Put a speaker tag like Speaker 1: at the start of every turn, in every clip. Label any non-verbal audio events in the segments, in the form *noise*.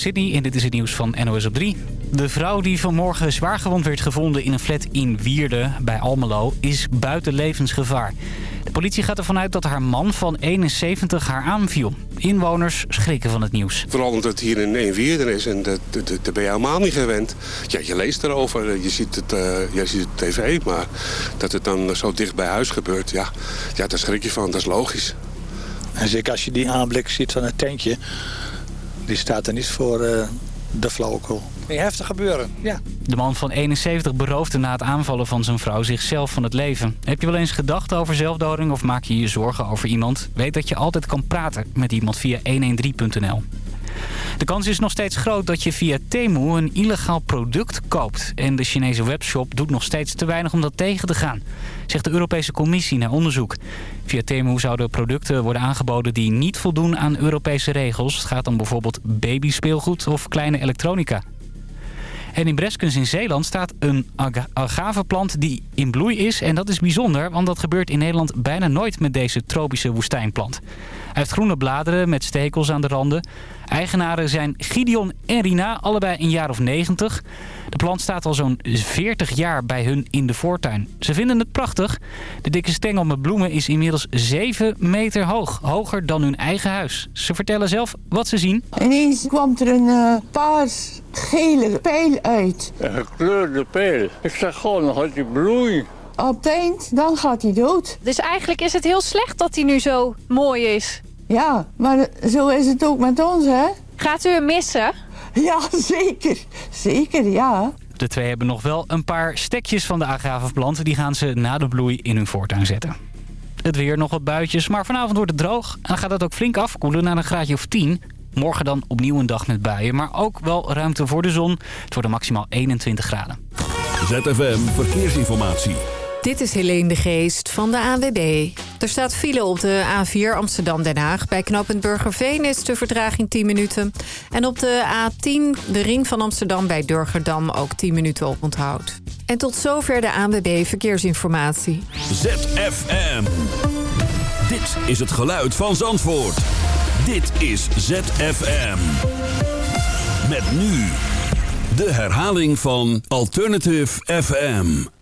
Speaker 1: Sydney en dit is het nieuws van NOS op 3. De vrouw die vanmorgen zwaargewond werd gevonden in een flat in Wierde bij Almelo is buiten levensgevaar. De politie gaat ervan uit dat haar man van 71 haar aanviel. Inwoners schrikken van het nieuws.
Speaker 2: Vooral omdat het hier in een Wierden is en dat, dat, dat ben je helemaal niet gewend. Ja, je leest erover, je ziet het, uh, je ziet het tv, maar dat het dan zo dicht bij huis gebeurt, ja, ja daar schrik je van, dat is logisch.
Speaker 3: En zeker als je die aanblik ziet van het tentje, die staat er niet voor uh, de flauwekul. Heftig gebeuren, ja.
Speaker 1: De man van 71 beroofde na het aanvallen van zijn vrouw zichzelf van het leven. Heb je wel eens gedacht over zelfdoding of maak je je zorgen over iemand? Weet dat je altijd kan praten met iemand via 113.nl. De kans is nog steeds groot dat je via Temu een illegaal product koopt. En de Chinese webshop doet nog steeds te weinig om dat tegen te gaan, zegt de Europese Commissie na onderzoek. Via Temu zouden producten worden aangeboden die niet voldoen aan Europese regels. Het gaat om bijvoorbeeld babyspeelgoed of kleine elektronica. En in Breskens in Zeeland staat een agaveplant die in bloei is. En dat is bijzonder, want dat gebeurt in Nederland bijna nooit met deze tropische woestijnplant. Hij heeft groene bladeren met stekels aan de randen. Eigenaren zijn Gideon en Rina, allebei een jaar of 90. De plant staat al zo'n 40 jaar bij hun in de voortuin. Ze vinden het prachtig. De dikke stengel met bloemen is inmiddels 7 meter hoog. Hoger dan hun eigen huis. Ze vertellen zelf wat ze zien.
Speaker 4: Ineens kwam er een uh, paars gele pijl uit.
Speaker 5: Een gekleurde pijl. Ik zeg gewoon nog dat die bloei.
Speaker 4: Op het eind, dan gaat hij dood.
Speaker 6: Dus eigenlijk is het heel slecht dat hij nu zo mooi is.
Speaker 4: Ja, maar zo is het ook met ons, hè?
Speaker 6: Gaat u hem missen?
Speaker 4: Ja, zeker. Zeker, ja.
Speaker 1: De twee hebben nog wel een paar stekjes van de agaveplant. Die gaan ze na de bloei in hun voortuin zetten. Het weer nog wat buitjes, maar vanavond wordt het droog. En dan gaat het ook flink afkoelen naar een graadje of 10. Morgen dan opnieuw een dag met buien, maar ook wel ruimte voor de zon. Het wordt maximaal 21 graden.
Speaker 7: ZFM Verkeersinformatie.
Speaker 8: Dit is Helene de Geest van de ANWB. Er staat file op de A4 Amsterdam-Den Haag. Bij knooppunt Burgerveen is de vertraging 10 minuten. En op de A10, de ring van Amsterdam bij Durgerdam, ook 10 minuten op onthoud. En tot zover de ANWB Verkeersinformatie.
Speaker 7: ZFM. Dit is het geluid van Zandvoort. Dit is ZFM. Met nu de herhaling van Alternative FM.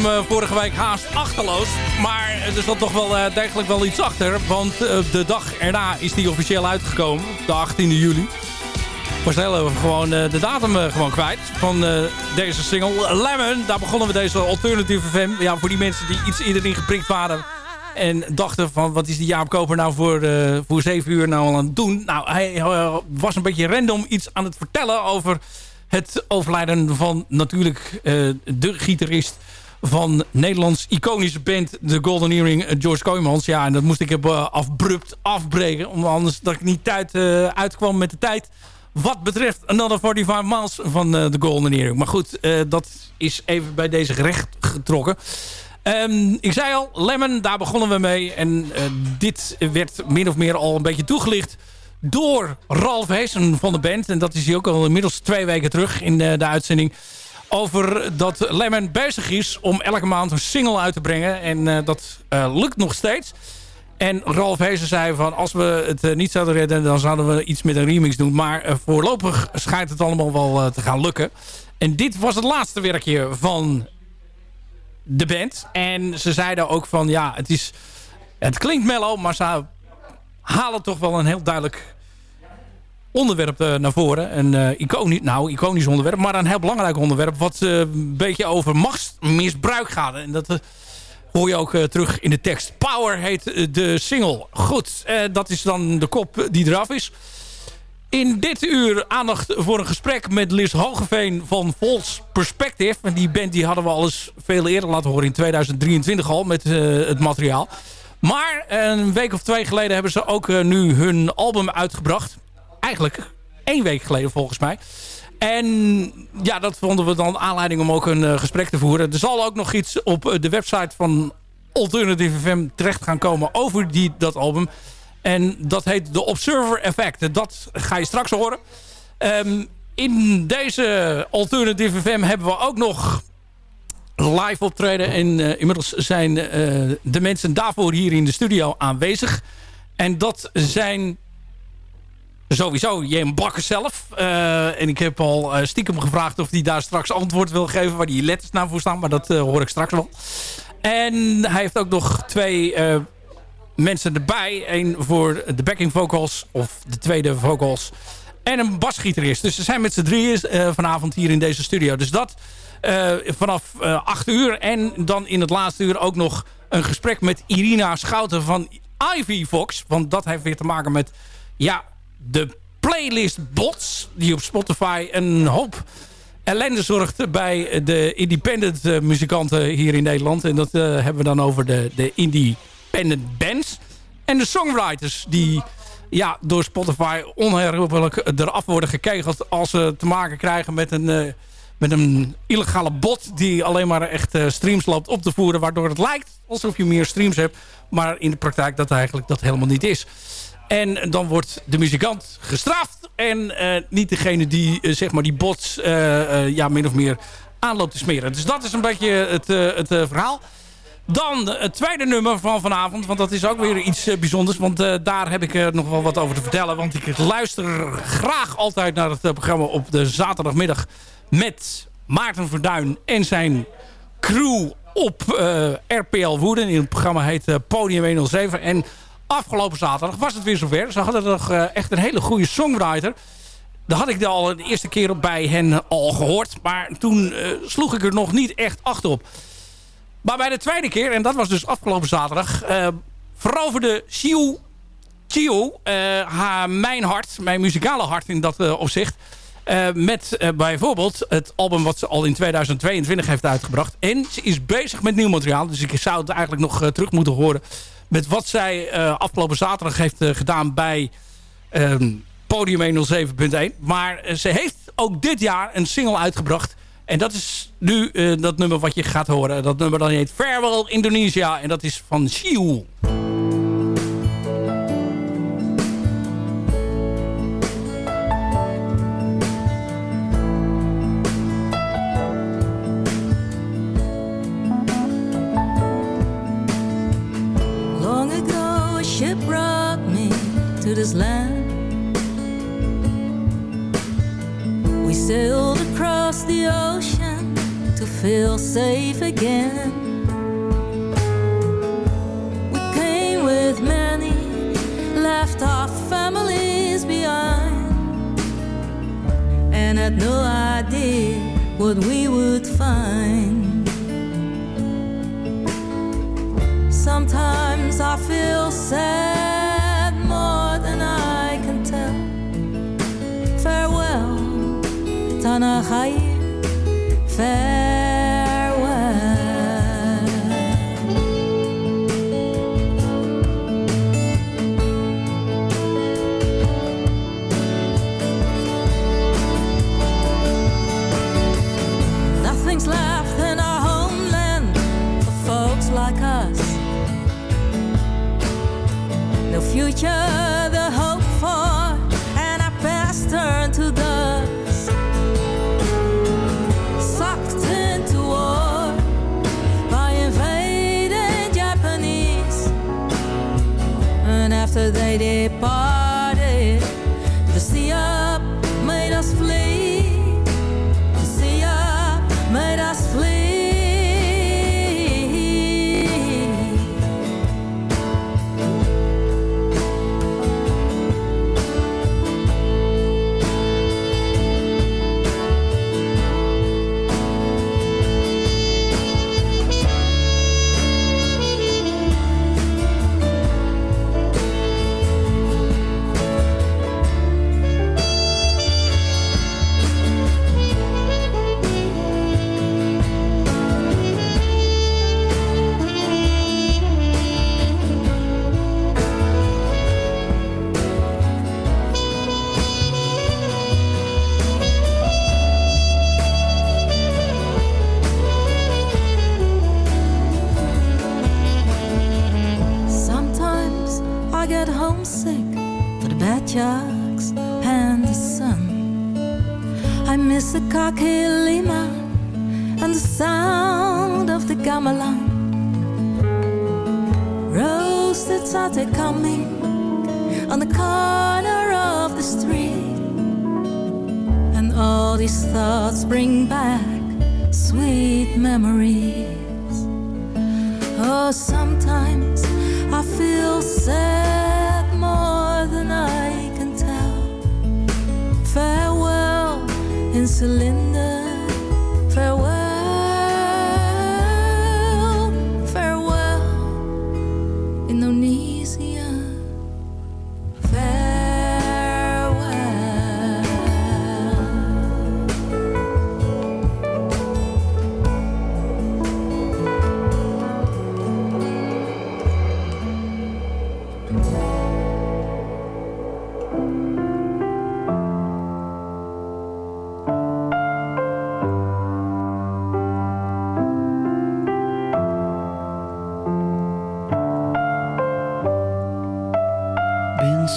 Speaker 9: Uh, vorige week haast achterloos. Maar er zat toch wel uh, degelijk wel iets achter. Want de dag erna is die officieel uitgekomen. De 18e juli. Was heel gewoon de datum gewoon kwijt van deze single. Lemon, daar begonnen we deze alternatieve FM. Ja, voor die mensen die iets eerder in geprikt waren en dachten van, wat is die Jaap Koper nou voor, voor zeven uur nou al aan het doen? Nou, hij was een beetje random iets aan het vertellen over het overlijden van natuurlijk de gitarist van Nederlands iconische band The Golden Earring, George Kooijmans. Ja, en dat moest ik hebben abrupt afbreken, om anders dat ik niet tijd, uitkwam met de tijd. Wat betreft Another 45 Miles van The Golden Earring. Maar goed, dat is even bij deze gerecht getrokken. Um, ik zei al, Lemon, daar begonnen we mee. En uh, dit werd min of meer al een beetje toegelicht door Ralf Heesen van de band. En dat is hij ook al inmiddels twee weken terug in de, de uitzending. Over dat Lemon bezig is om elke maand een single uit te brengen. En uh, dat uh, lukt nog steeds. En Ralf Heesen zei van als we het niet zouden redden... dan zouden we iets met een remix doen. Maar voorlopig schijnt het allemaal wel te gaan lukken. En dit was het laatste werkje van de band. En ze zeiden ook van ja, het is... Het klinkt mellow, maar ze halen toch wel een heel duidelijk onderwerp uh, naar voren. Een uh, iconisch, nou, iconisch onderwerp, maar een heel belangrijk onderwerp... wat uh, een beetje over machtsmisbruik gaat. En dat hoor je ook terug in de tekst. Power heet de single. Goed, dat is dan de kop die eraf is. In dit uur aandacht voor een gesprek met Liz Hogeveen van Vols Perspective. En die band die hadden we al eens veel eerder laten horen in 2023 al met het materiaal. Maar een week of twee geleden hebben ze ook nu hun album uitgebracht. Eigenlijk één week geleden volgens mij. En ja, dat vonden we dan aanleiding om ook een uh, gesprek te voeren. Er zal ook nog iets op de website van Alternative FM terecht gaan komen over die, dat album. En dat heet de Observer Effect. Dat ga je straks horen. Um, in deze Alternative FM hebben we ook nog live optreden. En uh, inmiddels zijn de mensen daarvoor hier in de studio aanwezig. En dat zijn sowieso Jem Bakker zelf. Uh, en ik heb al stiekem gevraagd of hij daar straks antwoord wil geven... waar die letters naar voor staan, maar dat hoor ik straks wel. En hij heeft ook nog twee mensen erbij. Eén voor de backing vocals of de tweede vocals. En een basgitarist. Dus ze zijn met z'n drieën vanavond hier in deze studio. Dus dat vanaf 8 uur. En dan in het laatste uur ook nog een gesprek met Irina Schouten van Ivy Fox. Want dat heeft weer te maken met ja, de playlist bots. Die op Spotify een hoop ellende zorgt bij de independent muzikanten hier in Nederland. En dat hebben we dan over de, de independent bands. En de songwriters die ja, door Spotify onherroepelijk eraf worden gekegeld... als ze te maken krijgen met een, uh, met een illegale bot... die alleen maar echt streams loopt op te voeren... waardoor het lijkt alsof je meer streams hebt... maar in de praktijk dat eigenlijk dat helemaal niet is. En dan wordt de muzikant gestraft... en uh, niet degene die zeg maar die bots ja, min of meer aanloopt te smeren. Dus dat is een beetje het, het verhaal... Dan het tweede nummer van vanavond. Want dat is ook weer iets bijzonders. Want daar heb ik nog wel wat over te vertellen. Want ik luister graag altijd naar het programma op de zaterdagmiddag. Met Maarten Verduin en zijn crew op RPL Woeden. In het programma heet Podium 107. En afgelopen zaterdag was het weer zover. Ze hadden nog echt een hele goede songwriter. Daar had ik al de eerste keer bij hen al gehoord. Maar toen sloeg ik er nog niet echt acht op. Maar bij de tweede keer, en dat was dus afgelopen zaterdag... Uh, veroverde Chiu, Chiu uh, mijn hart, mijn muzikale hart in dat opzicht... met bijvoorbeeld het album wat ze al in 2022 heeft uitgebracht. En ze is bezig met nieuw materiaal. Dus ik zou het eigenlijk nog terug moeten horen... met wat zij afgelopen zaterdag heeft gedaan bij ehm, Podium 107.1. Maar ze heeft ook dit jaar een single uitgebracht... En dat is nu dat nummer wat je gaat horen. Dat nummer dan heet Farewell Indonesia. En dat is van Shiu.
Speaker 10: safe again. We came with many, left our families behind, and had no idea what we would find. Sometimes I feel sad.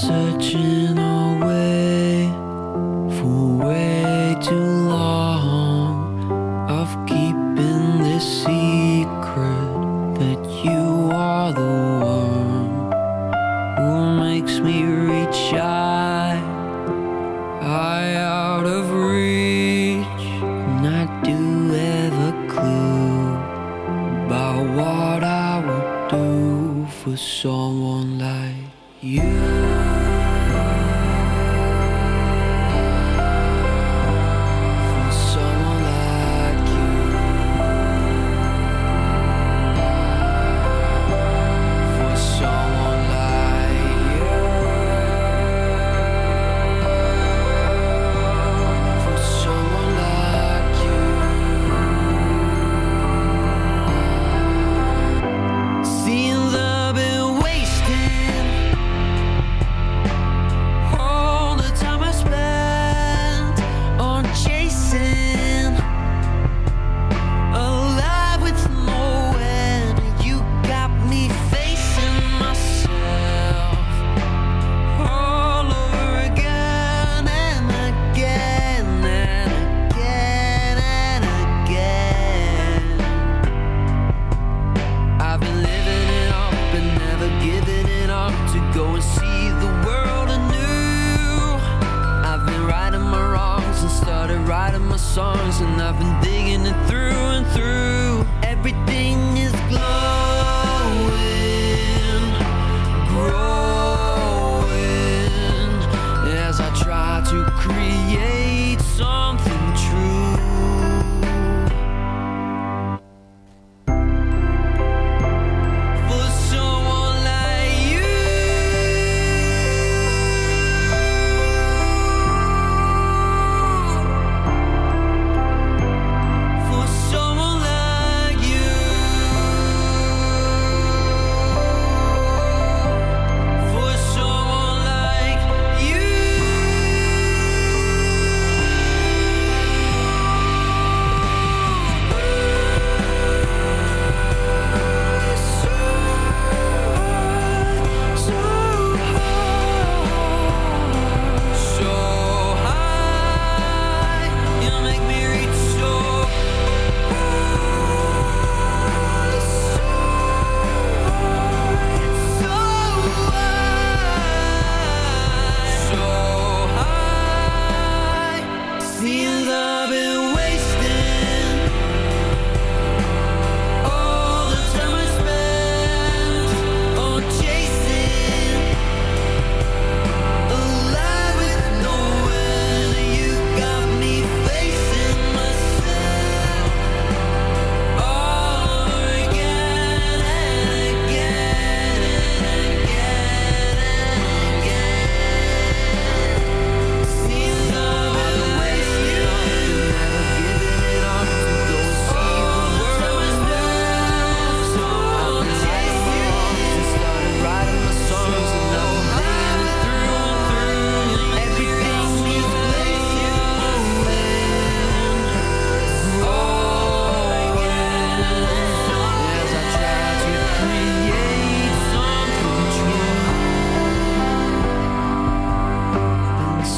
Speaker 11: searching
Speaker 9: always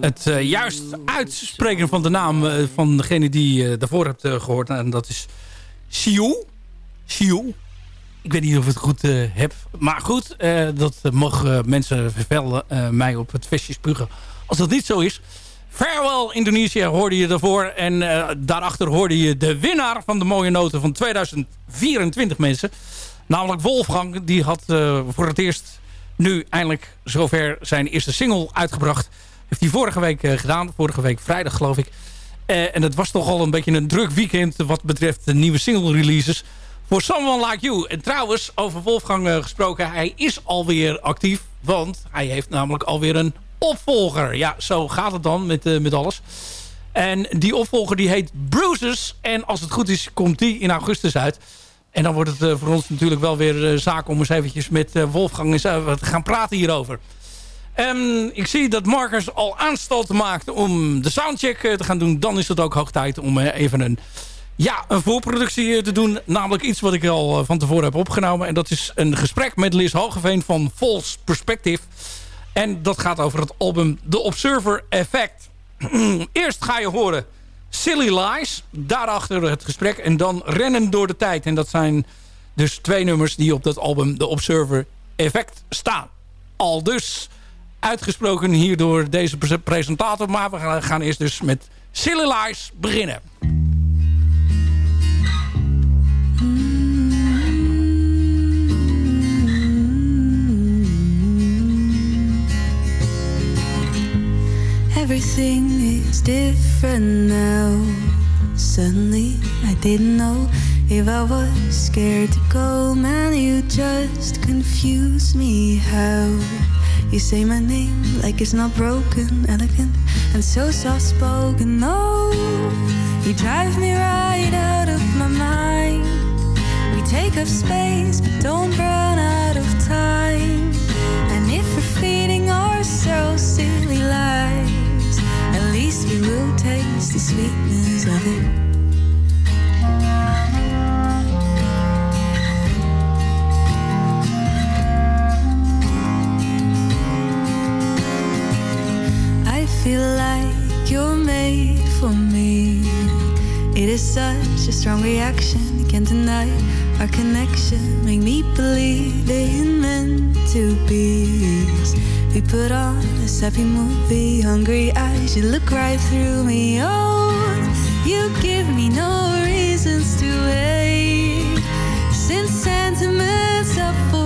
Speaker 9: het eh, juist uitspreken van de naam eh, van degene die je daarvoor hebt eh, gehoord. En dat is Siu. Siu. Ik weet niet of ik het goed eh, heb. Maar goed, eh, dat mogen mensen vervellen eh, mij op het vestje spugen. Als dat niet zo is. Farewell Indonesië hoorde je daarvoor. En eh, daarachter hoorde je de winnaar van de mooie noten van 2024 mensen. Namelijk Wolfgang. Die had eh, voor het eerst nu eindelijk zover zijn eerste single uitgebracht. Heeft hij vorige week eh, gedaan. Vorige week vrijdag geloof ik. Eh, en het was toch al een beetje een druk weekend wat betreft de nieuwe single releases. Voor Someone Like You. En trouwens, over Wolfgang eh, gesproken, hij is alweer actief. Want hij heeft namelijk alweer een opvolger. Ja, zo gaat het dan met, met alles. En die opvolger die heet Bruises. En als het goed is, komt die in augustus uit. En dan wordt het voor ons natuurlijk wel weer zaak om eens eventjes met Wolfgang eens, te gaan praten hierover. Ik zie dat Marcus al aanstalten maakt om de soundcheck eh, te gaan doen. Dan is het ook hoog tijd om eh, even een, ja, een voorproductie eh, te doen. Namelijk iets wat ik al van tevoren heb opgenomen. En dat is een gesprek met Liz Hogeveen van False Perspective. En dat gaat over het album The Observer Effect. *clears throat* Eerst ga je horen Silly Lies. Daarachter het gesprek. En dan Rennen door de Tijd. En dat zijn dus twee nummers die op dat album The Observer Effect staan. Al dus uitgesproken hier door deze pre- presentator. Maar we gaan- gaan eerst dus met Silly Lies beginnen.
Speaker 12: Everything is different now. Suddenly, I didn't know if I was scared to go. Man, you just confuse me. How you say my name like it's not broken, elegant, and so soft spoken. No, you drive me right out of my mind. We take up space, but don't run out of time. And if we're feeding ourselves silly lies, at least we will taste the sweetness of it. Feel like you're made for me. It is such a strong reaction, can't deny our connection. Make me believe it meant to be. We put on this happy movie, hungry eyes, you look right through me. Oh, you give me no reasons to wait. Since sentiments for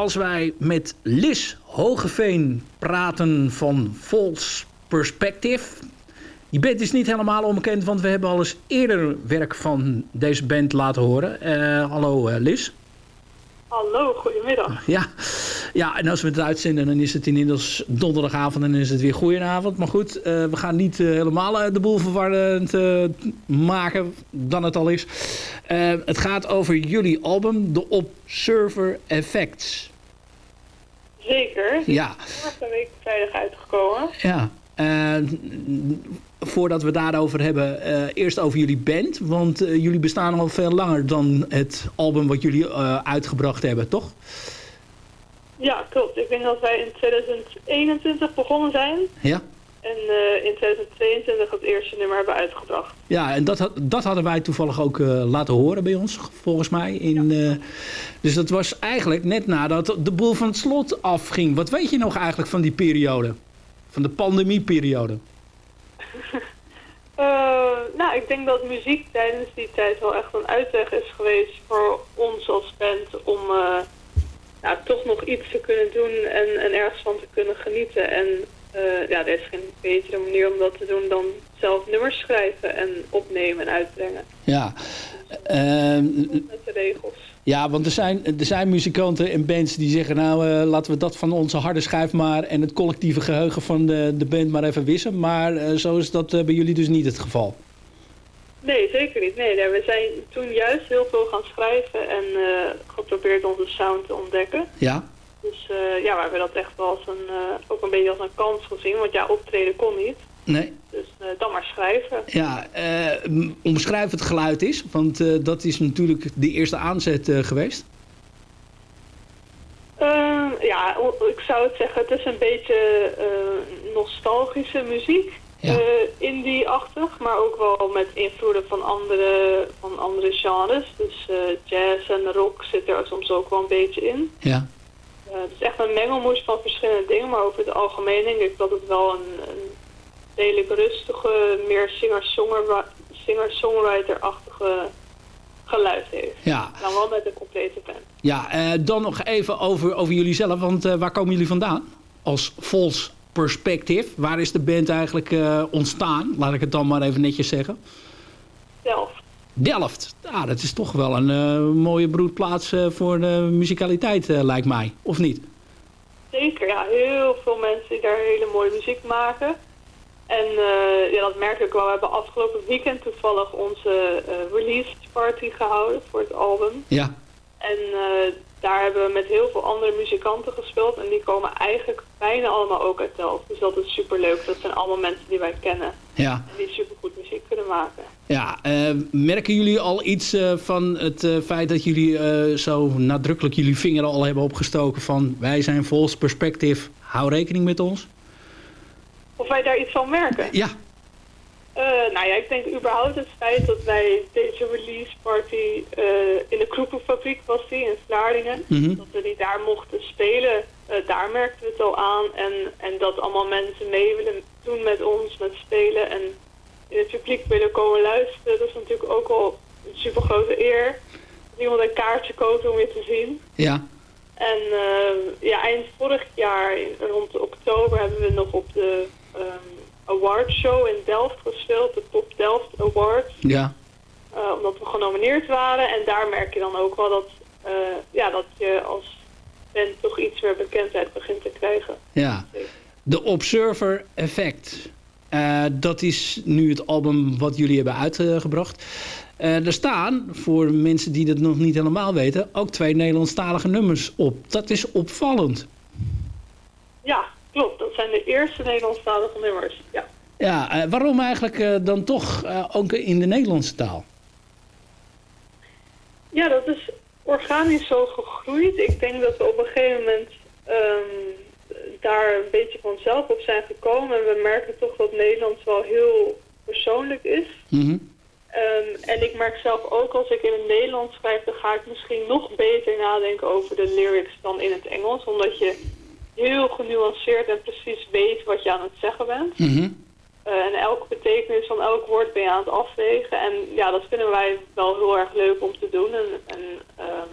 Speaker 13: als wij met Lis Hogeveen praten van False
Speaker 9: Perspective. Die band is niet helemaal onbekend, want we hebben al eens eerder werk van deze band laten horen. Eh, hallo uh, Liz.
Speaker 14: Hallo, goedemiddag.
Speaker 9: Ja. ja, en als we het uitzenden, dan is het inmiddels donderdagavond en dan is het weer goedenavond. Maar goed, uh, we gaan niet uh, helemaal de boel verwarrend uh, maken dan het al is. het gaat over jullie album, The Observer Effects.
Speaker 14: Zeker.
Speaker 9: Ja.
Speaker 14: Vorige week vrijdag uitgekomen.
Speaker 9: Ja. voordat we daarover hebben, eerst over jullie band. Want jullie bestaan al veel langer dan het album wat jullie uitgebracht hebben, toch?
Speaker 14: Ja, klopt. Ik denk dat wij in 2021 begonnen zijn.
Speaker 9: Ja.
Speaker 14: En uh, in 2022 het eerste nummer hebben uitgebracht.
Speaker 9: Ja, en dat, dat hadden wij toevallig ook uh, laten horen bij ons, volgens mij. In, ja. uh, dus dat was eigenlijk net nadat de boel van het slot afging. Wat weet je nog eigenlijk van die periode? Van de pandemieperiode? *laughs*
Speaker 14: nou, ik denk dat muziek tijdens die tijd wel echt een uitweg is geweest voor ons als band om nou, toch nog iets te kunnen doen en, en ergens van te kunnen genieten. En uh, ja, er is geen betere manier om dat te doen dan zelf nummers schrijven en opnemen en uitbrengen.
Speaker 9: Ja.
Speaker 14: Uh, met de regels.
Speaker 9: Ja, want er zijn, er zijn muzikanten en bands die zeggen... nou, uh, laten we dat van onze harde schijf maar... en het collectieve geheugen van de, de band maar even wissen. Maar uh, zo is dat bij jullie dus niet het geval.
Speaker 14: Nee, zeker niet. Nee, nee, we zijn toen juist heel veel gaan schrijven en geprobeerd onze sound te ontdekken.
Speaker 9: Ja.
Speaker 14: Dus uh, ja, we hebben dat echt wel als een, uh, ook een beetje als een kans gezien, want ja, optreden kon niet.
Speaker 9: Nee.
Speaker 14: Dus dan maar schrijven.
Speaker 9: Ja, omschrijf het geluid is, want dat is natuurlijk de eerste aanzet geweest.
Speaker 14: Ehm, ja, ik zou het zeggen, het is een beetje nostalgische muziek.
Speaker 9: Ja.
Speaker 14: Indie-achtig, maar ook wel met invloeden van andere, van andere genres. Dus jazz en rock zit er soms ook wel een beetje in.
Speaker 9: Ja.
Speaker 14: Uh, het is echt een mengelmoes van verschillende dingen, maar over het algemeen denk ik dat het wel een, een redelijk rustige, meer singer-songwriter-achtige geluid heeft.
Speaker 9: Ja.
Speaker 14: Dan wel met een complete band.
Speaker 9: Ja, dan nog even over, over jullie zelf, want waar komen jullie vandaan? Als Vols Perspective. Waar is de band eigenlijk ontstaan? Laat ik het dan maar even netjes zeggen.
Speaker 14: Delft.
Speaker 9: Delft. Ja, dat is toch wel een uh, mooie broedplaats uh, voor de muzikaliteit, lijkt mij. Of niet?
Speaker 14: Zeker, ja. Heel veel mensen die daar hele mooie muziek maken. En ja, dat merk ik wel. We hebben afgelopen weekend toevallig onze release party gehouden voor het album.
Speaker 9: Ja.
Speaker 14: En daar hebben we met heel veel andere muzikanten gespeeld. En die komen eigenlijk bijna allemaal ook uit Delft. Dus dat is superleuk. Dat zijn allemaal mensen die wij kennen.
Speaker 9: Ja.
Speaker 14: En die supergoed muziek kunnen maken.
Speaker 9: Ja, uh, merken jullie al iets uh, van het uh, feit dat jullie zo nadrukkelijk jullie vinger al hebben opgestoken van wij zijn Vols Perspective, hou rekening met ons?
Speaker 14: Of wij daar iets van merken?
Speaker 9: Ja.
Speaker 14: Uh, nou ja, ik denk überhaupt het feit dat wij deze release party uh, in de Kroepenfabriek was die in Vlaardingen.
Speaker 9: Mm -hmm.
Speaker 14: Dat we die daar mochten spelen, uh, daar merkten we het al aan. En, en dat allemaal mensen mee willen doen met ons, met spelen en in het publiek willen komen luisteren. Dat is natuurlijk ook al een super grote eer. Dat iemand een kaartje koopt om je te zien.
Speaker 9: Ja.
Speaker 14: En ja, eind vorig jaar, rond oktober, hebben we nog op de... Um, awardshow in Delft gespeeld, de Top Delft Awards.
Speaker 9: Ja.
Speaker 14: Uh, omdat we genomineerd waren. En daar merk je dan ook wel dat, uh, ja, dat je als band toch iets meer bekendheid begint te krijgen.
Speaker 9: Ja. De Observer Effect. Uh, dat is nu het album wat jullie hebben uitgebracht. er staan, voor mensen die dat nog niet helemaal weten, ook twee Nederlandstalige nummers op. Dat is opvallend.
Speaker 14: Ja, dat zijn de eerste Nederlandstalige nummers, ja.
Speaker 9: Ja, uh, waarom eigenlijk uh, dan toch uh, ook in de Nederlandse taal?
Speaker 14: Ja, dat is organisch zo gegroeid. Ik denk dat we op een gegeven moment um, daar een beetje vanzelf op zijn gekomen. En we merken toch dat Nederlands wel heel persoonlijk is.
Speaker 9: Mm -hmm.
Speaker 14: um, en ik merk zelf ook als ik in het Nederlands schrijf, dan ga ik misschien nog beter nadenken over de lyrics dan in het Engels. Omdat je heel genuanceerd en precies weet wat je aan het zeggen bent.
Speaker 9: Mm -hmm.
Speaker 14: uh, en elke betekenis van elk woord ben je aan het afwegen. En ja, dat vinden wij wel heel erg leuk om te doen. En, en um,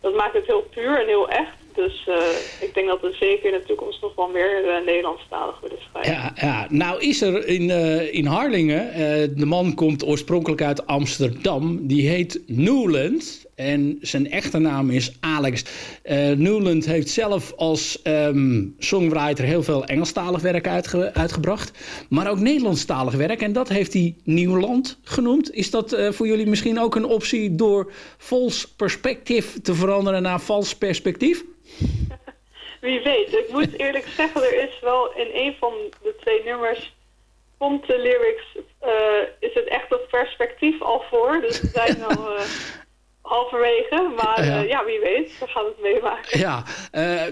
Speaker 14: dat maakt het heel puur en heel echt. Dus uh, ik denk dat we zeker in de toekomst nog wel meer uh, Nederlandstalig willen schrijven.
Speaker 9: Ja, ja, nou is er in, uh, in Harlingen, de man komt oorspronkelijk uit Amsterdam, die heet Newland. En zijn echte naam is Alex. Newland heeft zelf als um, songwriter heel veel Engelstalig werk uitge uitgebracht. Maar ook Nederlandstalig werk. En dat heeft hij Nieuwland genoemd. Is dat voor jullie misschien ook een optie door vals perspectief te veranderen naar vals perspectief? *laughs*
Speaker 14: Wie weet. Ik moet eerlijk zeggen, er is wel in een van de twee nummers... komt de lyrics, uh, is het echt op perspectief al voor. Dus we zijn al uh, *laughs* halverwege. Maar uh, ja. ja. wie weet, we gaan het meemaken.
Speaker 9: Ja.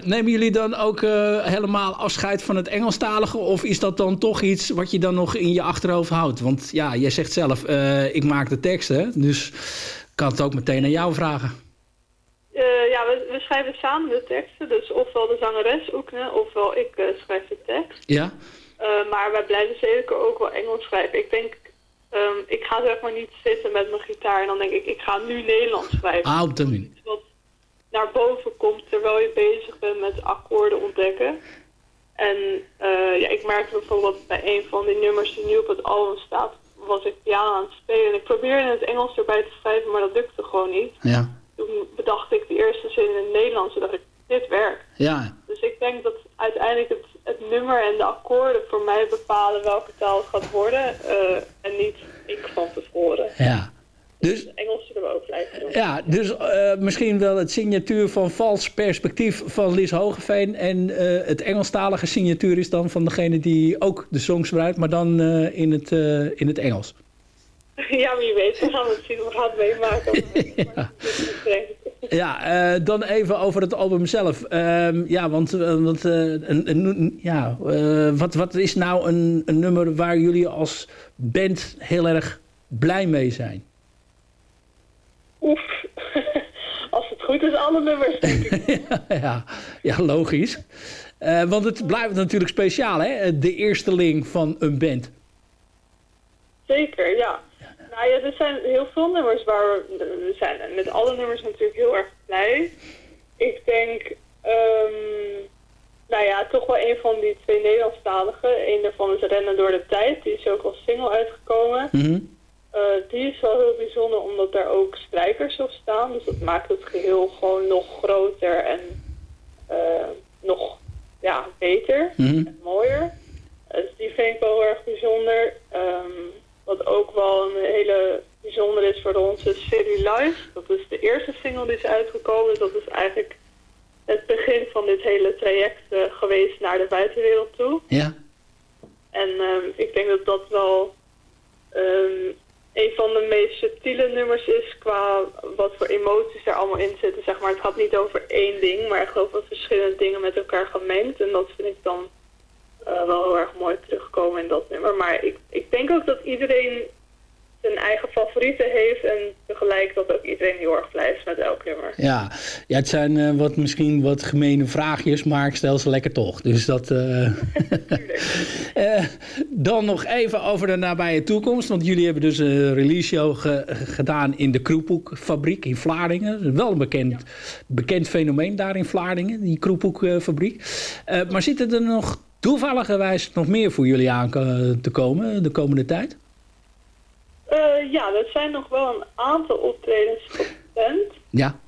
Speaker 9: nemen jullie dan ook helemaal afscheid van het Engelstalige? Of is dat dan toch iets wat je dan nog in je achterhoofd houdt? Want ja, jij zegt zelf, ik maak de teksten. Dus kan het ook meteen aan jou vragen.
Speaker 14: Ja, we, we, schrijven samen de teksten. Dus ofwel de zangeres Oekne, ofwel ik schrijf de tekst.
Speaker 9: Ja.
Speaker 14: Maar wij blijven zeker ook wel Engels schrijven. Ik denk, um, ik ga zeg maar niet zitten met mijn gitaar en dan denk ik, ik ga nu Nederlands schrijven.
Speaker 9: Ah, op.
Speaker 14: Wat naar boven komt terwijl je bezig bent met akkoorden ontdekken. En ja, ik merkte bijvoorbeeld bij een van die nummers die nu op het album staat, was ik piano aan het spelen. En ik probeerde in het Engels erbij te schrijven, maar dat lukte gewoon niet.
Speaker 9: Ja
Speaker 14: toen bedacht ik de eerste zin in het Nederlands en dacht ik, dit werkt.
Speaker 9: Ja.
Speaker 14: Dus ik denk dat uiteindelijk het, het nummer en de akkoorden voor mij bepalen welke taal het gaat worden. Uh, en niet ik van tevoren.
Speaker 9: Ja. Dus,
Speaker 14: Engels zullen we ook blijven doen.
Speaker 9: Ja, dus uh, misschien wel het signatuur van vals perspectief van Liz Hogeveen. En uh, het Engelstalige signatuur is dan van degene die ook de songs gebruikt, maar dan in, het, in het Engels. *laughs*
Speaker 14: Ja, wie weet. We gaan het zien. We gaan het meemaken. *laughs*
Speaker 9: ja, ja uh, dan even over het album zelf. Uh, ja, want, want uh, een, een, ja, wat, wat is nou een, een nummer waar jullie als band heel erg blij mee zijn?
Speaker 14: Oef. *laughs* Als het goed is, alle nummers, *laughs*
Speaker 9: ja, ja, logisch. want het blijft natuurlijk speciaal, hè? De eersteling van een band.
Speaker 14: Zeker, ja. Nou ja, er zijn heel veel nummers waar we, we zijn met alle nummers natuurlijk heel erg blij. Ik denk, um, nou ja, toch wel een van die twee Nederlandstaligen. Een daarvan is Rennen door de Tijd, die is ook als single uitgekomen.
Speaker 9: Mm -hmm.
Speaker 14: uh, die is wel heel bijzonder omdat daar ook strijkers op staan. Dus dat maakt het geheel gewoon nog groter en uh, nog ja, beter
Speaker 9: mm -hmm.
Speaker 14: en mooier. Dus die vind ik wel heel erg bijzonder. Um, wat ook wel een hele bijzonder is voor ons is City Life. Dat is de eerste single die is uitgekomen. Dus dat is eigenlijk het begin van dit hele traject uh, geweest naar de buitenwereld toe.
Speaker 9: Ja.
Speaker 14: En um, ik denk dat dat wel um, een van de meest subtiele nummers is qua wat voor emoties er allemaal in zitten. Zeg maar. Het gaat niet over één ding, maar echt over verschillende dingen met elkaar gemengd. En dat vind ik dan uh, wel heel erg mooi terugkomen in dat nummer. Maar ik, ik denk ook dat iedereen zijn eigen favorieten heeft en tegelijk dat ook iedereen heel erg blij is met elk nummer.
Speaker 9: Ja, ja het zijn uh, wat, misschien wat gemene vraagjes, maar ik stel ze lekker toch. Dus dat... Uh... uh, *laughs* dan nog even over de nabije toekomst, want jullie hebben dus een release show ge gedaan in de Kroephoekfabriek in Vlaardingen. Wel een bekend, ja. bekend fenomeen daar in Vlaardingen, die Kroephoekfabriek. maar zitten er nog toevalligerwijs nog meer voor jullie aan te komen de komende tijd?
Speaker 14: Uh, ja, er zijn nog wel een aantal optredens gepland.
Speaker 9: Ja.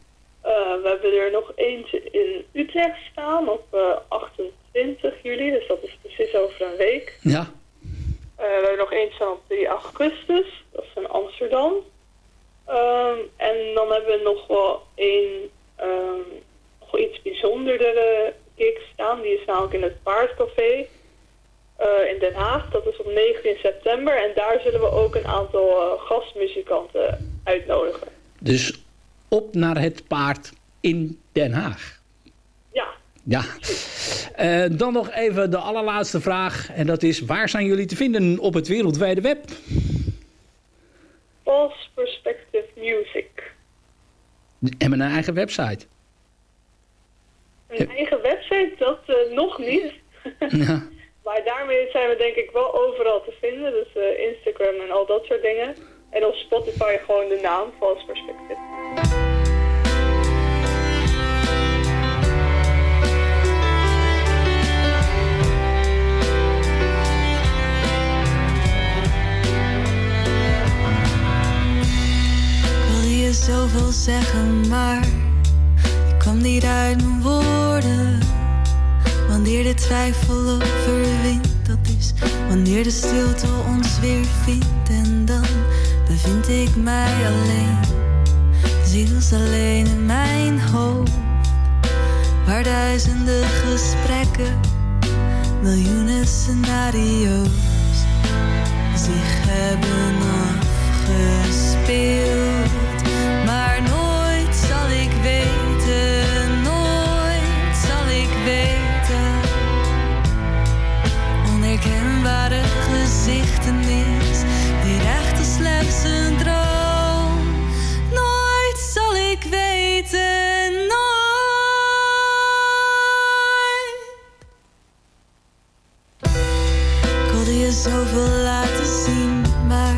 Speaker 14: Uh, we hebben er nog eentje in Utrecht staan op uh, 28 juli, dus dat is precies over een week.
Speaker 9: Ja.
Speaker 14: we hebben nog eentje staan op 3 augustus, dat is in Amsterdam. Um, en dan hebben we nog wel een, um, nog iets bijzonderdere gig staan. Die is namelijk in het Paardcafé. Uh, in Den Haag. Dat is op 19 september. En daar zullen we ook een aantal uh, gastmuzikanten uitnodigen.
Speaker 9: Dus op naar het paard in Den Haag.
Speaker 14: Ja.
Speaker 9: Ja. Uh, dan nog even de allerlaatste vraag. En dat is, waar zijn jullie te vinden op het wereldwijde web?
Speaker 14: False Perspective Music.
Speaker 9: En mijn eigen website.
Speaker 14: Een eigen website, dat eh, nog niet. *laughs*
Speaker 9: Ja.
Speaker 14: maar daarmee zijn we denk ik wel overal te vinden. Dus eh, Instagram en al dat soort dingen. En op Spotify gewoon de naam Vals Perspective.
Speaker 12: Wil je zoveel zeggen, maar kwam niet uit mijn woorden. Wanneer de twijfel overwint, dat is wanneer de stilte ons weer vindt. En dan bevind ik mij alleen, ziels alleen in mijn hoofd. Waar duizenden gesprekken, miljoenen scenario's zich hebben afgespeeld. Een droom. Nooit zal ik weten, nooit. Ik wilde je zoveel laten zien, maar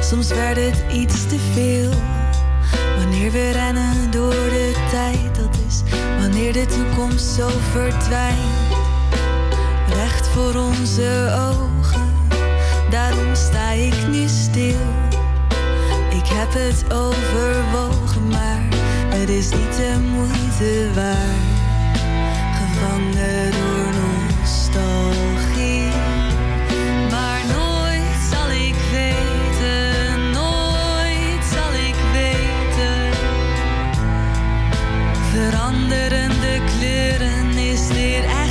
Speaker 12: soms werd het iets te veel. Wanneer we rennen door de tijd, dat is wanneer de toekomst zo verdwijnt. Recht voor onze ogen, daarom sta ik nu stil. Ik heb het overwogen, maar het is niet de moeite waard. Gevangen door nostalgie. Maar nooit zal ik weten, nooit zal ik weten. Veranderende kleuren, is dit echt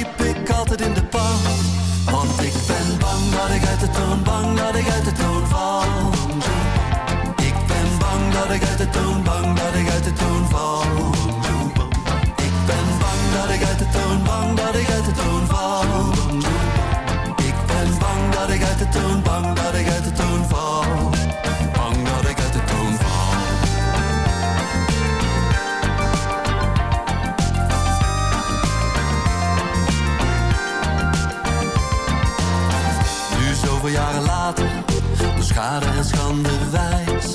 Speaker 15: liep ik altijd in de pas. Want ik ben bang dat ik uit de toon, bang dat ik uit de toon val. Ik ben bang dat ik uit de toon, bang dat ik uit de toon val. Ik ben bang dat ik uit de toon, bang dat ik uit de toon val. Ik ben bang dat ik uit de toon, bang dat ik uit de toon val. Zoveel jaren later, door schade en schande wijs.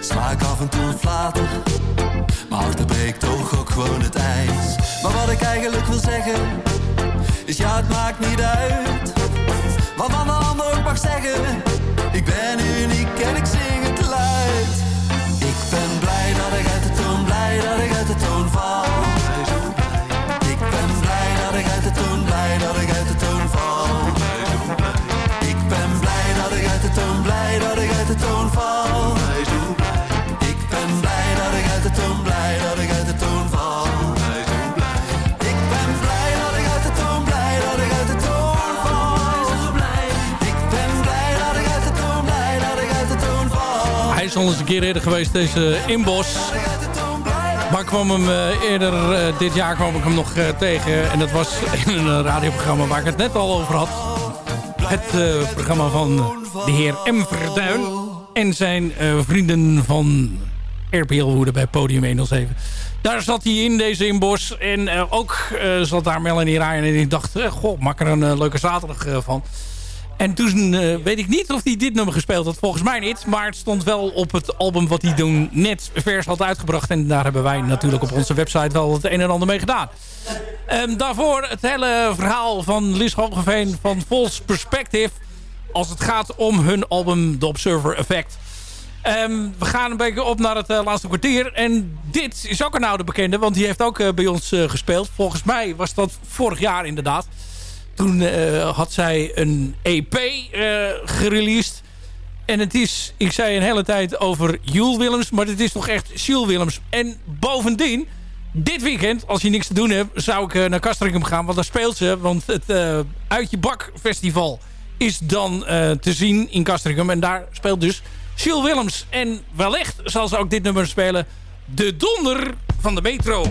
Speaker 15: Sla ik af en toe een flater, maar achter breekt toch ook gewoon het ijs. Maar wat ik eigenlijk wil zeggen, is ja het maakt niet uit. Wat van de ook mag zeggen, ik ben uniek en ik zing het luid.
Speaker 9: Al eens een keer eerder geweest, deze Inbos. Maar ik kwam hem eh, eerder eh, dit jaar kwam ik hem nog eh, tegen. En dat was *laughs* in een radioprogramma waar ik het net al over had. Het programma van de heer M. Verduin.
Speaker 12: en zijn uh, vrienden van RPL Woede bij Podium 107. Daar zat hij in, deze inbos. En uh, ook uh, zat daar Melanie Ryan. En ik dacht, goh, maak er een leuke zaterdag van. En toen weet ik niet of hij dit nummer gespeeld had. Volgens mij niet. Maar het stond wel op het album wat hij toen net vers had uitgebracht. En daar hebben wij natuurlijk op onze website wel het een en ander mee gedaan. Um, daarvoor het hele verhaal van Liz Hogeveen van False Perspective. Als het gaat om hun album The Observer Effect. Um, we gaan een beetje op naar het uh, laatste kwartier. En dit is ook een oude bekende, want die heeft ook uh, bij ons gespeeld. Volgens mij was dat vorig jaar inderdaad. Toen had zij een EP gereleased. En het is, ik zei een hele tijd over Jules Willems, maar het is toch echt Jules Willems. En bovendien, dit weekend, als je niks te doen hebt, zou ik naar Castricum gaan. Want daar speelt ze, want het Uit Je Bak Festival is dan te zien in Castricum. En daar speelt dus Jules Willems. En wellicht zal ze ook dit nummer spelen. De donder van de metro.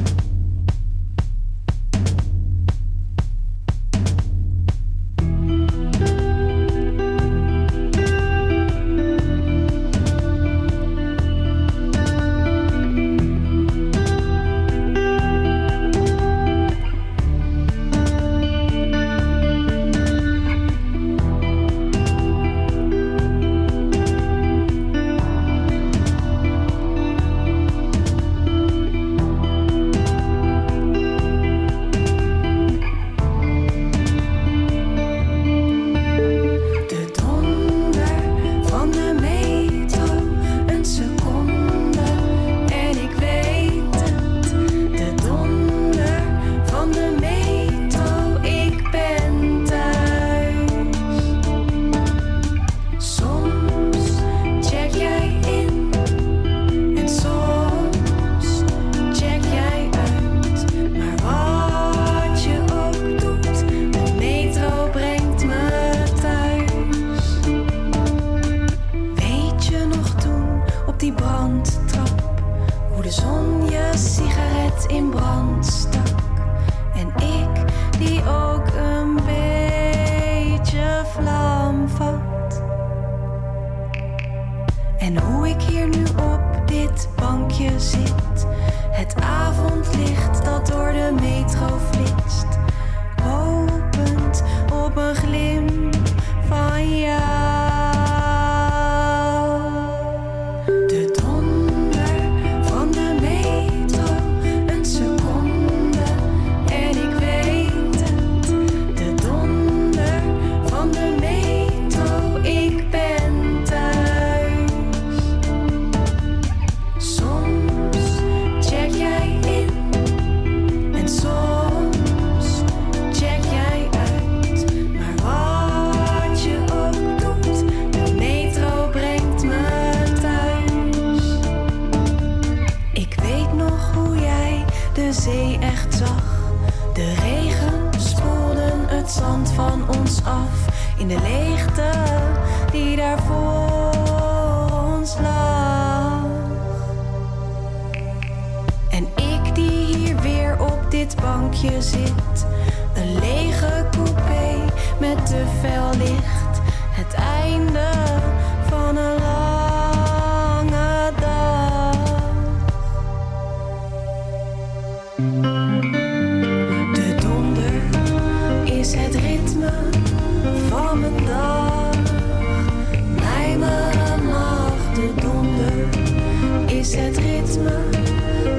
Speaker 16: is het ritme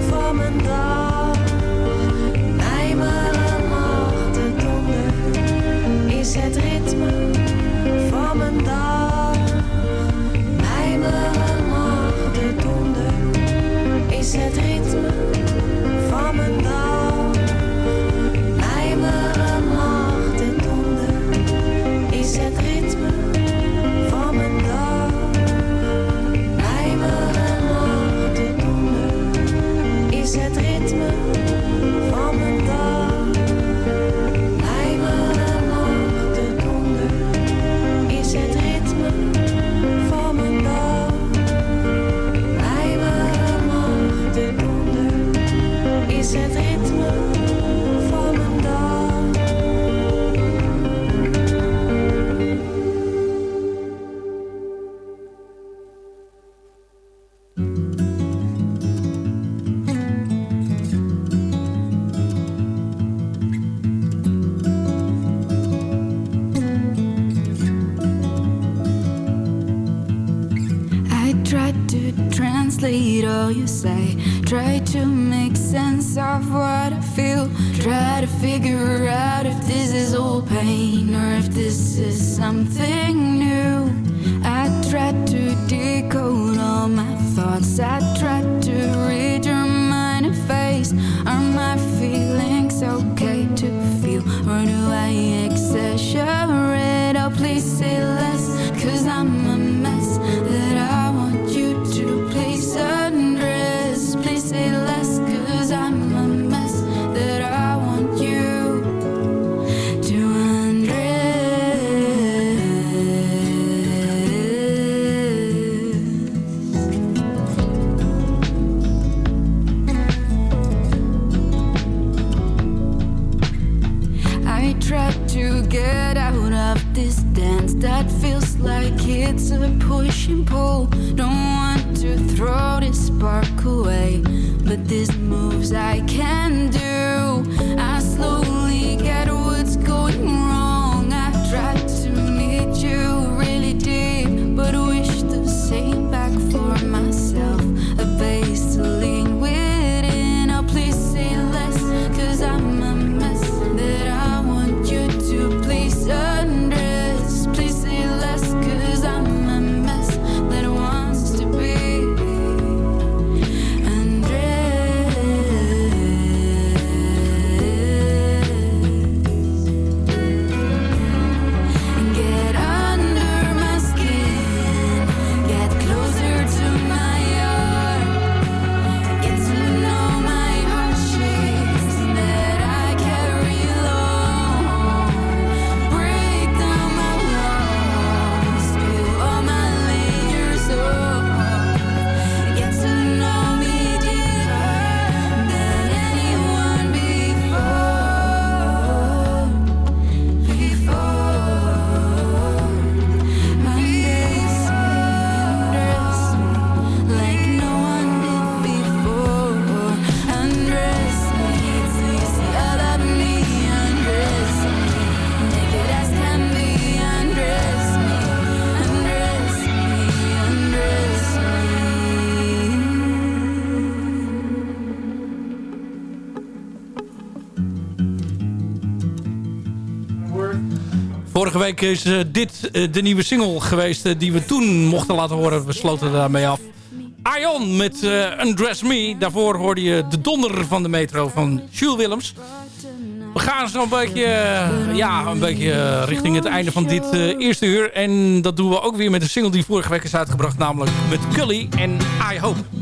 Speaker 16: van mijn dag. Mijmerend nacht, de donder is het ritme van mijn dag. Mijmerend nacht, de donder is het ritme. all you say. Try to make sense of what I feel. Try to figure out if this is all pain or if this is something.
Speaker 11: vorige week is eh, dit eh, de nieuwe single geweest eh, die we toen mochten laten horen. We sloten daarmee af. Ion met Undress Me. Daarvoor hoorde je de donder van de metro van Jules Willems. We gaan zo'n beetje, ja, een beetje richting het einde van dit eerste uur. En dat doen we ook weer met een single die vorige week is uitgebracht. Namelijk met Cully en I Hope.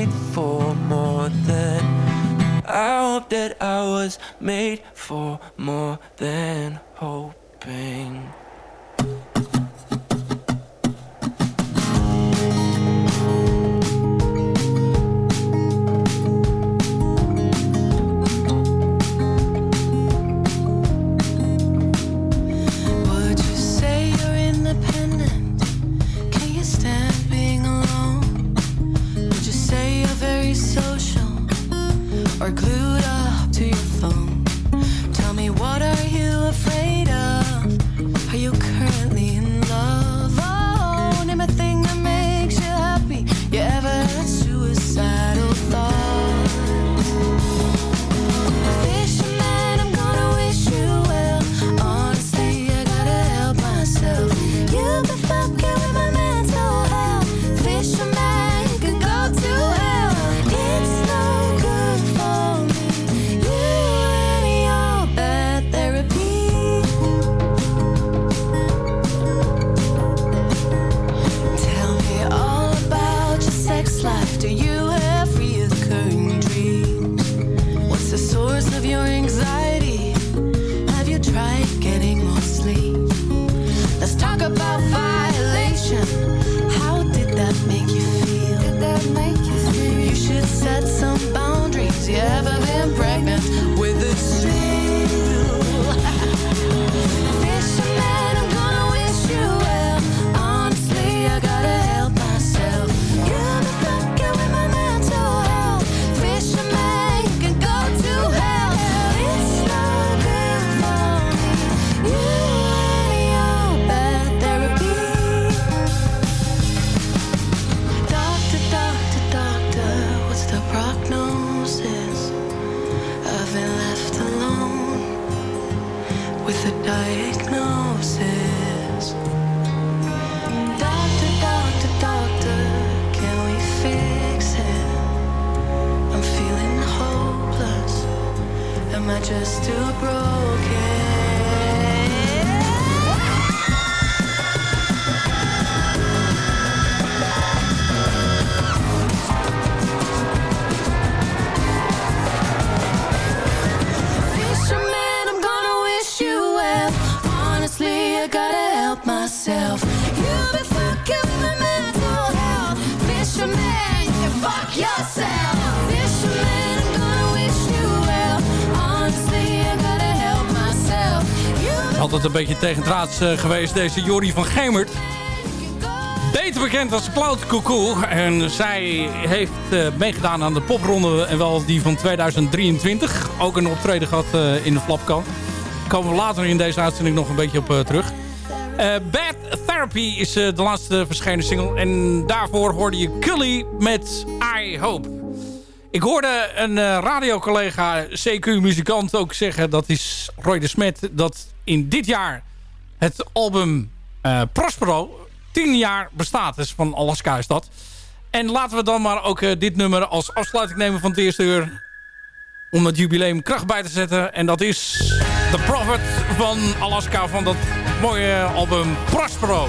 Speaker 17: made for more than. I hope that I was made for more than
Speaker 11: hoping.
Speaker 12: afraid.
Speaker 9: beetje tegendraads eh, geweest. Deze Jori van Gemert. Beter bekend als Cloud Cuckoo. En zij heeft eh, meegedaan aan de popronde. En wel die van 2023. Ook een optreden gehad eh, in de flapkant. Komen we later in deze uitzending nog een beetje op terug. Bad Therapy is de laatste verschenen single. En daarvoor hoorde je Cully met I Hope. Ik hoorde een radiocollega, CQ-muzikant, ook zeggen... dat is Roy de Smet... dat in dit jaar het album eh, Prospero 10 jaar bestaat. is van Alaska is dat. En laten we dan maar ook eh, dit nummer als afsluiting nemen van het eerste uur. Om dat jubileum kracht bij te zetten. En dat is The Prophet van Alaska van dat mooie album Prospero.